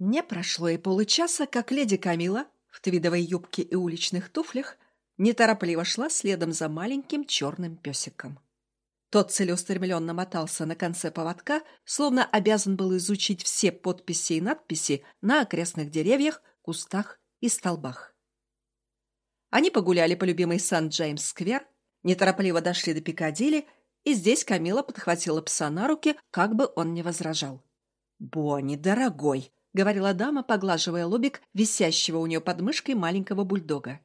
Не прошло и получаса, как леди Камила в твидовой юбке и уличных туфлях неторопливо шла следом за маленьким черным песиком. Тот целеустремленно мотался на конце поводка, словно обязан был изучить все подписи и надписи на окрестных деревьях, кустах и столбах. Они погуляли по любимой Сан-Джеймс-сквер, неторопливо дошли до Пикадилли, и здесь Камила подхватила пса на руки, как бы он не возражал. «Бонни, дорогой!» — говорила дама, поглаживая лобик висящего у нее под мышкой маленького бульдога.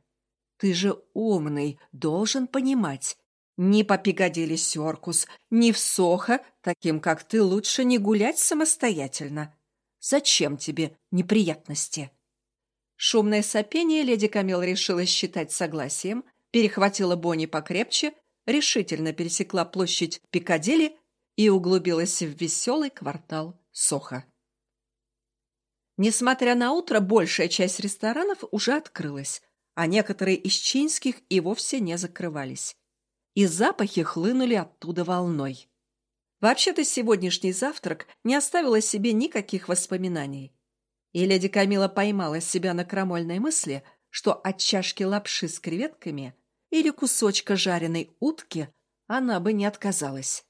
«Ты же умный, должен понимать. Ни по Пикадилли Сёркус, ни в Сохо, таким как ты, лучше не гулять самостоятельно. Зачем тебе неприятности?» Шумное сопение леди Камил решила считать согласием, перехватила Бонни покрепче, решительно пересекла площадь Пикадилли и углубилась в веселый квартал Соха. Несмотря на утро, большая часть ресторанов уже открылась, а некоторые из чинских и вовсе не закрывались. И запахи хлынули оттуда волной. Вообще-то сегодняшний завтрак не оставил о себе никаких воспоминаний. И леди Камила поймала себя на крамольной мысли, что от чашки лапши с креветками или кусочка жареной утки она бы не отказалась.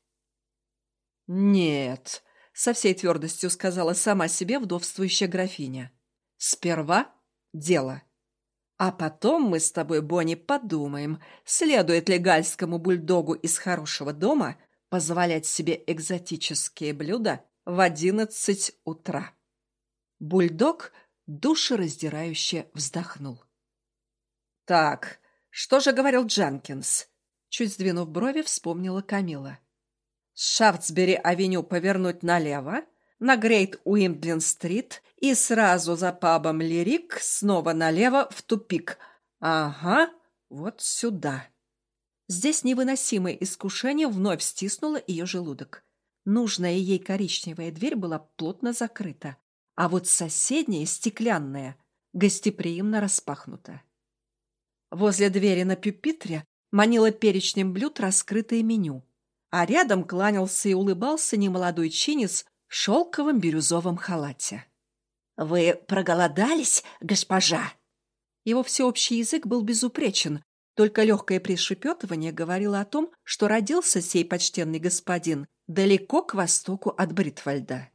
«Нет», со всей твердостью сказала сама себе вдовствующая графиня. «Сперва дело. А потом мы с тобой, Бонни, подумаем, следует ли гальскому бульдогу из хорошего дома позволять себе экзотические блюда в одиннадцать утра». Бульдог душераздирающе вздохнул. «Так, что же говорил Джанкинс?» Чуть сдвинув брови, вспомнила Камила. Шафтсбери-авеню повернуть налево, на Грейт Уимдлин-стрит и сразу за пабом Лирик снова налево в тупик. Ага, вот сюда. Здесь невыносимое искушение вновь стиснуло ее желудок. Нужная ей коричневая дверь была плотно закрыта, а вот соседняя, стеклянная, гостеприимно распахнута. Возле двери на пюпитре манила перечнем блюд раскрытое меню а рядом кланялся и улыбался немолодой чинец в шелковом бирюзовом халате. «Вы проголодались, госпожа?» Его всеобщий язык был безупречен, только легкое пришепетывание говорило о том, что родился сей почтенный господин далеко к востоку от Бритвальда.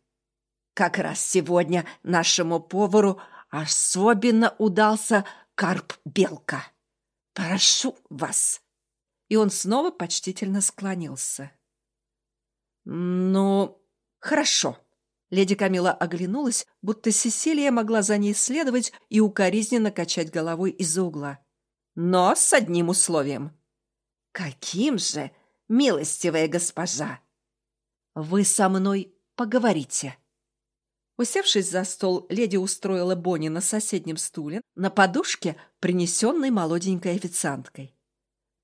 «Как раз сегодня нашему повару особенно удался карп-белка. Прошу вас!» И он снова почтительно склонился. «Ну, хорошо». Леди Камила оглянулась, будто Сесилия могла за ней следовать и укоризненно качать головой из-за угла. «Но с одним условием». «Каким же, милостивая госпожа?» «Вы со мной поговорите». Усевшись за стол, леди устроила Бонни на соседнем стуле, на подушке, принесенной молоденькой официанткой.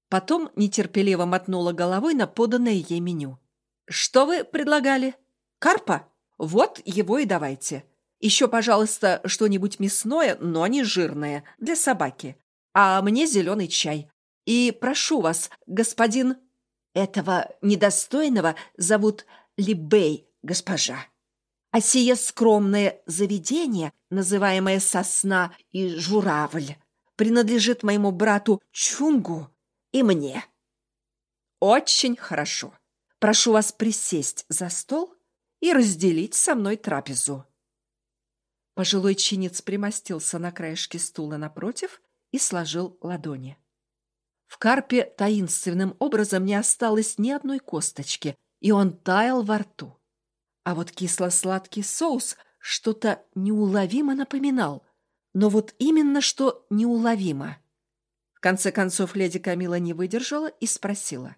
Потом нетерпеливо мотнула головой на поданное ей меню. «Что вы предлагали? Карпа? Вот его и давайте. Еще, пожалуйста, что-нибудь мясное, но не жирное, для собаки. А мне зеленый чай. И прошу вас, господин...» «Этого недостойного зовут Либей, госпожа. А сие скромное заведение, называемое Сосна и Журавль, принадлежит моему брату Чунгу, и мне. Очень хорошо. Прошу вас присесть за стол и разделить со мной трапезу. Пожилой чинец примостился на краешке стула напротив и сложил ладони. В карпе таинственным образом не осталось ни одной косточки, и он таял во рту. А вот кисло-сладкий соус что-то неуловимо напоминал, но вот именно что неуловимо конце концов, леди Камила не выдержала и спросила.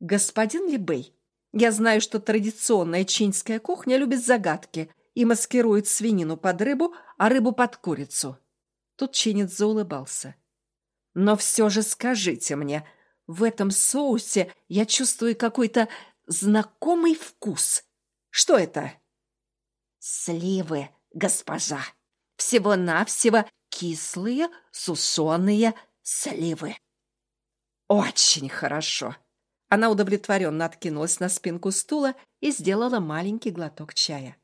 «Господин Либей, я знаю, что традиционная чинская кухня любит загадки и маскирует свинину под рыбу, а рыбу под курицу». Тут чинец заулыбался. «Но все же скажите мне, в этом соусе я чувствую какой-то знакомый вкус. Что это?» «Сливы, госпожа. Всего-навсего кислые, сушеные, сливы. Очень хорошо. Она удовлетворенно откинулась на спинку стула и сделала маленький глоток чая.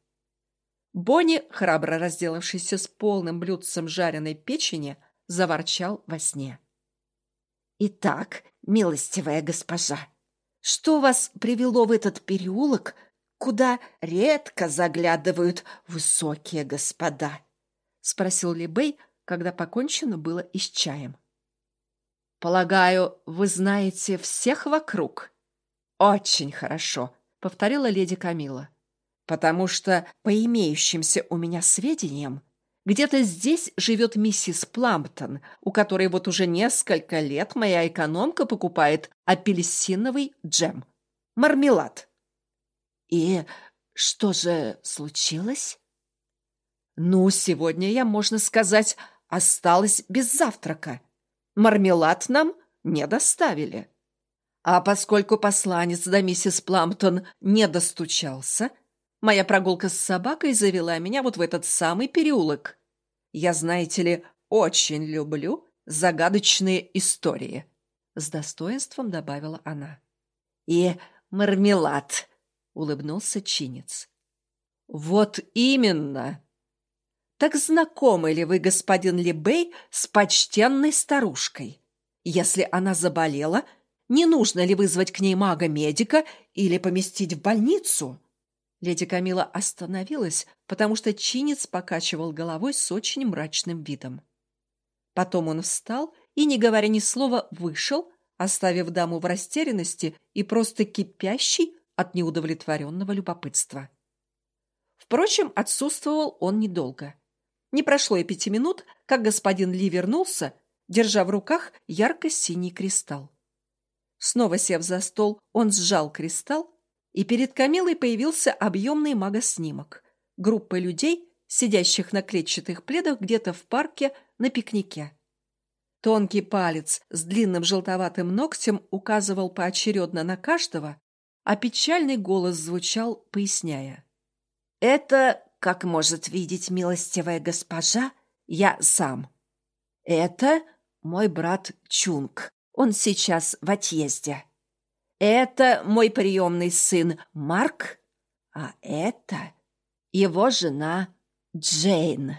Бонни, храбро разделавшийся с полным блюдцем жареной печени, заворчал во сне. «Итак, милостивая госпожа, что вас привело в этот переулок, куда редко заглядывают высокие господа?» — спросил Либей, когда покончено было и с чаем. «Полагаю, вы знаете всех вокруг?» «Очень хорошо», — повторила леди Камила. «Потому что, по имеющимся у меня сведениям, где-то здесь живет миссис Пламптон, у которой вот уже несколько лет моя экономка покупает апельсиновый джем. Мармелад. И что же случилось? Ну, сегодня я, можно сказать, осталась без завтрака. Мармелад нам не доставили. А поскольку посланец до миссис Пламптон не достучался, Моя прогулка с собакой завела меня вот в этот самый переулок. Я, знаете ли, очень люблю загадочные истории. С достоинством добавила она. И мармелад, улыбнулся чинец. Вот именно. Так знакомы ли вы, господин Либей, с почтенной старушкой? Если она заболела, не нужно ли вызвать к ней мага-медика или поместить в больницу? Леди Камила остановилась, потому что чинец покачивал головой с очень мрачным видом. Потом он встал и, не говоря ни слова, вышел, оставив даму в растерянности и просто кипящий от неудовлетворенного любопытства. Впрочем, отсутствовал он недолго. Не прошло и пяти минут, как господин Ли вернулся, держа в руках ярко-синий кристалл. Снова сев за стол, он сжал кристалл и перед Камилой появился объемный магоснимок. Группа людей, сидящих на клетчатых пледах где-то в парке на пикнике. Тонкий палец с длинным желтоватым ногтем указывал поочередно на каждого, а печальный голос звучал, поясняя. «Это, как может видеть милостивая госпожа, я сам. Это мой брат Чунг. Он сейчас в отъезде. Это мой приемный сын Марк, а это его жена Джейн.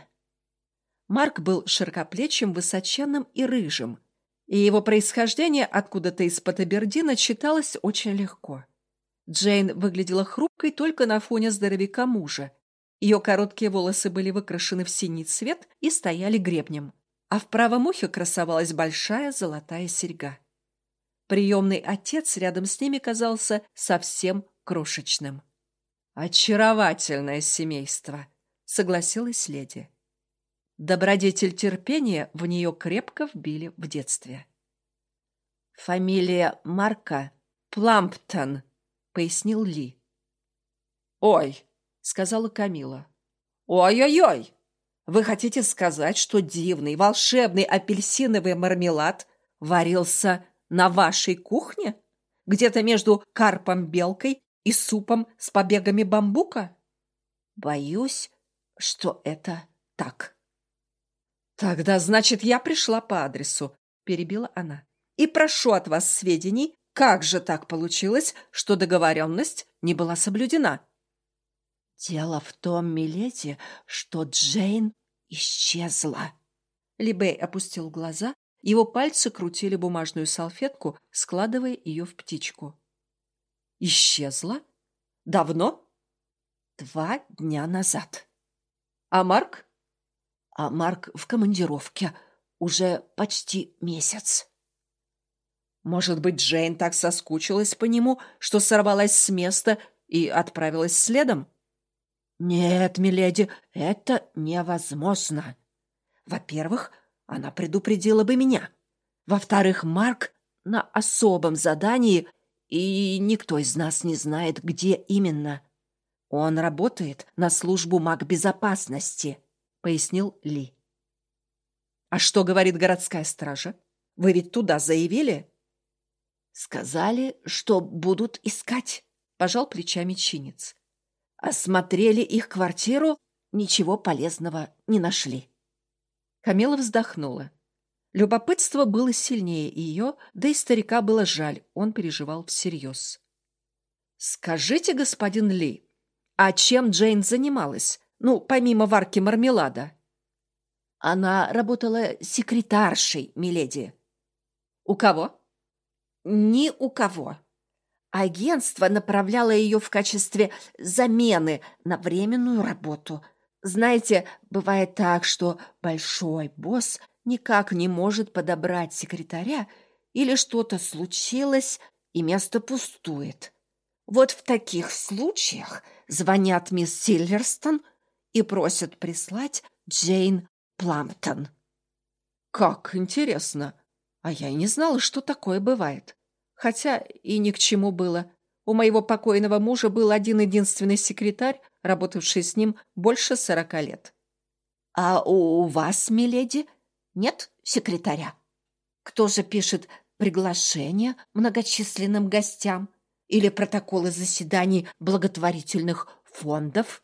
Марк был широкоплечим, высоченным и рыжим, и его происхождение откуда-то из-под Абердина читалось очень легко. Джейн выглядела хрупкой только на фоне здоровяка мужа. Ее короткие волосы были выкрашены в синий цвет и стояли гребнем, а в правом ухе красовалась большая золотая серьга. Приемный отец рядом с ними казался совсем крошечным. «Очаровательное семейство», — согласилась леди. Добродетель терпения в нее крепко вбили в детстве. «Фамилия Марка Пламптон», — пояснил Ли. «Ой», — сказала Камила. «Ой-ой-ой! Вы хотите сказать, что дивный волшебный апельсиновый мармелад варился на вашей кухне? Где-то между карпом-белкой и супом с побегами бамбука? Боюсь, что это так. Тогда, значит, я пришла по адресу, перебила она. И прошу от вас сведений, как же так получилось, что договоренность не была соблюдена? Дело в том, миледи, что Джейн исчезла. Либей опустил глаза его пальцы крутили бумажную салфетку, складывая ее в птичку. «Исчезла? Давно?» «Два дня назад». «А Марк?» «А Марк в командировке. Уже почти месяц». «Может быть, Джейн так соскучилась по нему, что сорвалась с места и отправилась следом?» «Нет, миледи, это невозможно. Во-первых, она предупредила бы меня. Во-вторых, Марк на особом задании, и никто из нас не знает, где именно. Он работает на службу магбезопасности, пояснил Ли. А что говорит городская стража? Вы ведь туда заявили? Сказали, что будут искать, пожал плечами чинец. Осмотрели их квартиру, ничего полезного не нашли. Камила вздохнула. Любопытство было сильнее ее, да и старика было жаль, он переживал всерьез. «Скажите, господин Ли, а чем Джейн занималась Ну, помимо варки мармелада. Она работала секретаршей, миледи. У кого? Ни у кого. Агентство направляло ее в качестве замены на временную работу. Знаете, бывает так, что большой босс никак не может подобрать секретаря, или что-то случилось, и место пустует. Вот в таких случаях звонят мисс Сильверстон и просят прислать Джейн Пламптон. Как интересно. А я и не знала, что такое бывает. Хотя и ни к чему было. У моего покойного мужа был один-единственный секретарь, работавший с ним больше сорока лет. А у вас, миледи, нет секретаря? Кто же пишет приглашения многочисленным гостям или протоколы заседаний благотворительных фондов?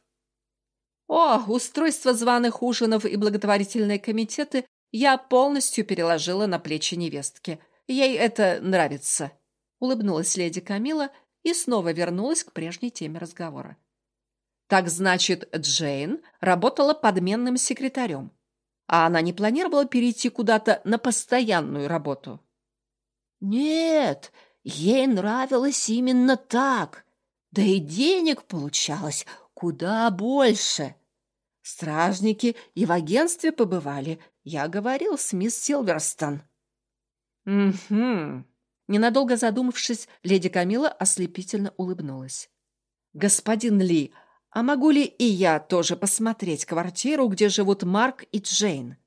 О, устройство званых ужинов и благотворительные комитеты я полностью переложила на плечи невестки. Ей это нравится. Улыбнулась леди Камила и снова вернулась к прежней теме разговора. Так значит, Джейн работала подменным секретарем, а она не планировала перейти куда-то на постоянную работу. Нет, ей нравилось именно так. Да и денег получалось куда больше. Стражники и в агентстве побывали. Я говорил с мисс Силверстон. Угу. Ненадолго задумавшись, леди Камила ослепительно улыбнулась. «Господин Ли, а могу ли и я тоже посмотреть квартиру, где живут Марк и Джейн?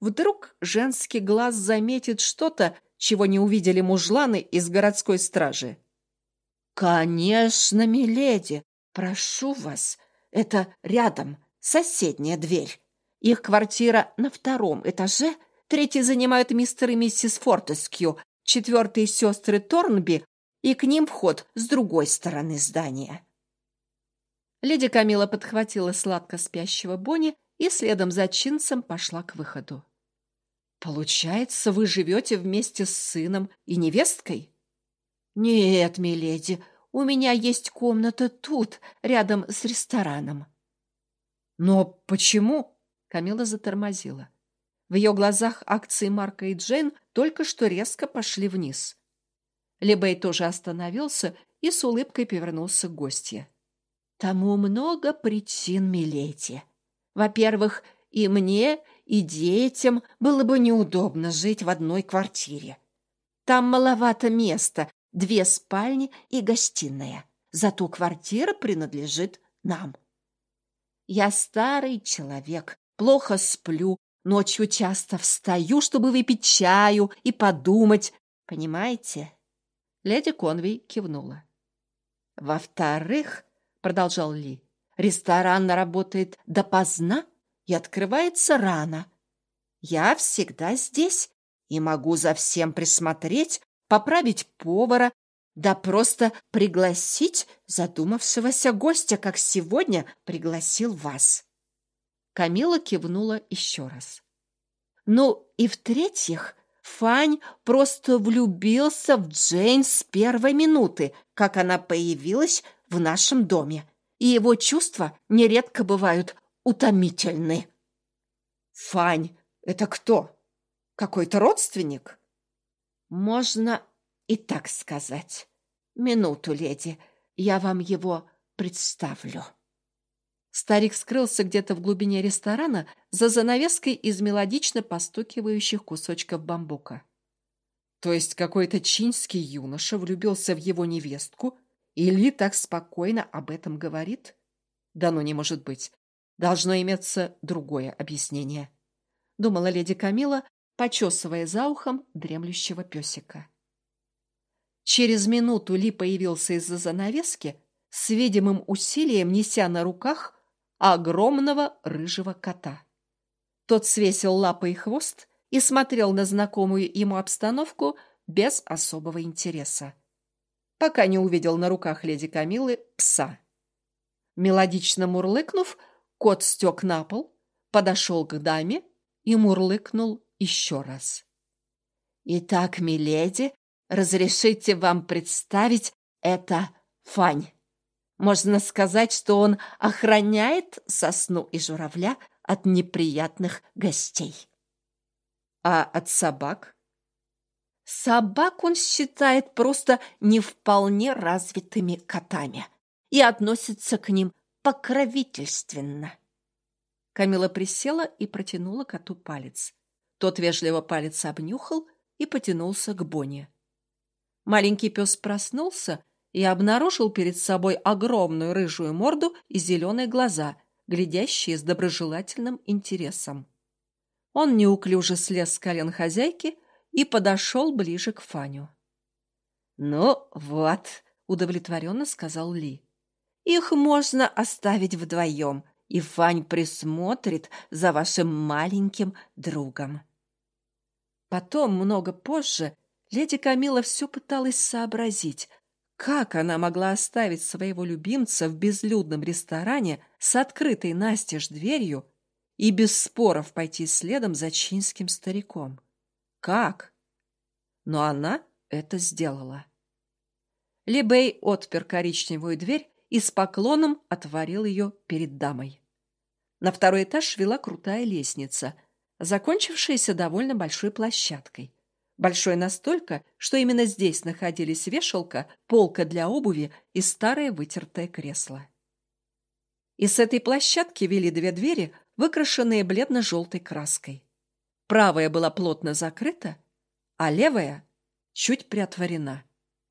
Вдруг женский глаз заметит что-то, чего не увидели мужланы из городской стражи?» «Конечно, миледи! Прошу вас, это рядом, соседняя дверь. Их квартира на втором этаже, третий занимают мистер и миссис Фортескью, четвертые сестры Торнби, и к ним вход с другой стороны здания». Леди Камила подхватила сладко спящего Бонни и следом за Чинцем пошла к выходу. «Получается, вы живете вместе с сыном и невесткой?» «Нет, миледи, у меня есть комната тут, рядом с рестораном». «Но почему?» — Камила затормозила. В ее глазах акции Марка и Джейн только что резко пошли вниз. Лебей тоже остановился и с улыбкой повернулся к гостье. «Тому много причин, миледи. Во-первых, и мне, и детям было бы неудобно жить в одной квартире. Там маловато места, две спальни и гостиная. Зато квартира принадлежит нам. Я старый человек, плохо сплю, ночью часто встаю, чтобы выпить чаю и подумать, понимаете?» Леди Конвей кивнула. «Во-вторых, — продолжал Ли, — ресторан работает допоздна и открывается рано. Я всегда здесь и могу за всем присмотреть, поправить повара, да просто пригласить задумавшегося гостя, как сегодня пригласил вас. Камила кивнула еще раз. Ну и в-третьих, Фань просто влюбился в Джейн с первой минуты, как она появилась в нашем доме, и его чувства нередко бывают утомительны. Фань — это кто? Какой-то родственник? Можно и так сказать. Минуту, леди, я вам его представлю. Старик скрылся где-то в глубине ресторана за занавеской из мелодично постукивающих кусочков бамбука. То есть какой-то чинский юноша влюбился в его невестку, и Ли так спокойно об этом говорит? Да ну не может быть. Должно иметься другое объяснение. Думала леди Камила, почесывая за ухом дремлющего песика. Через минуту Ли появился из-за занавески, с видимым усилием неся на руках огромного рыжего кота. Тот свесил лапы и хвост и смотрел на знакомую ему обстановку без особого интереса, пока не увидел на руках леди Камилы пса. Мелодично мурлыкнув, кот стек на пол, подошел к даме и мурлыкнул еще раз. «Итак, миледи, разрешите вам представить это Фань. Можно сказать, что он охраняет сосну и журавля от неприятных гостей. А от собак? Собак он считает просто не вполне развитыми котами и относится к ним покровительственно. Камила присела и протянула коту палец. Тот вежливо палец обнюхал и потянулся к Боне. Маленький пес проснулся и обнаружил перед собой огромную рыжую морду и зеленые глаза, глядящие с доброжелательным интересом. Он неуклюже слез с колен хозяйки и подошел ближе к Фаню. «Ну вот», — удовлетворенно сказал Ли, — «их можно оставить вдвоем, и Фань присмотрит за вашим маленьким другом». Потом, много позже, леди Камила все пыталась сообразить, как она могла оставить своего любимца в безлюдном ресторане с открытой настежь дверью и без споров пойти следом за чинским стариком. Как? Но она это сделала. Либей отпер коричневую дверь и с поклоном отворил ее перед дамой. На второй этаж вела крутая лестница, закончившаяся довольно большой площадкой. Большой настолько, что именно здесь находились вешалка, полка для обуви и старое вытертое кресло. И с этой площадки вели две двери, выкрашенные бледно-желтой краской. Правая была плотно закрыта, а левая чуть приотворена.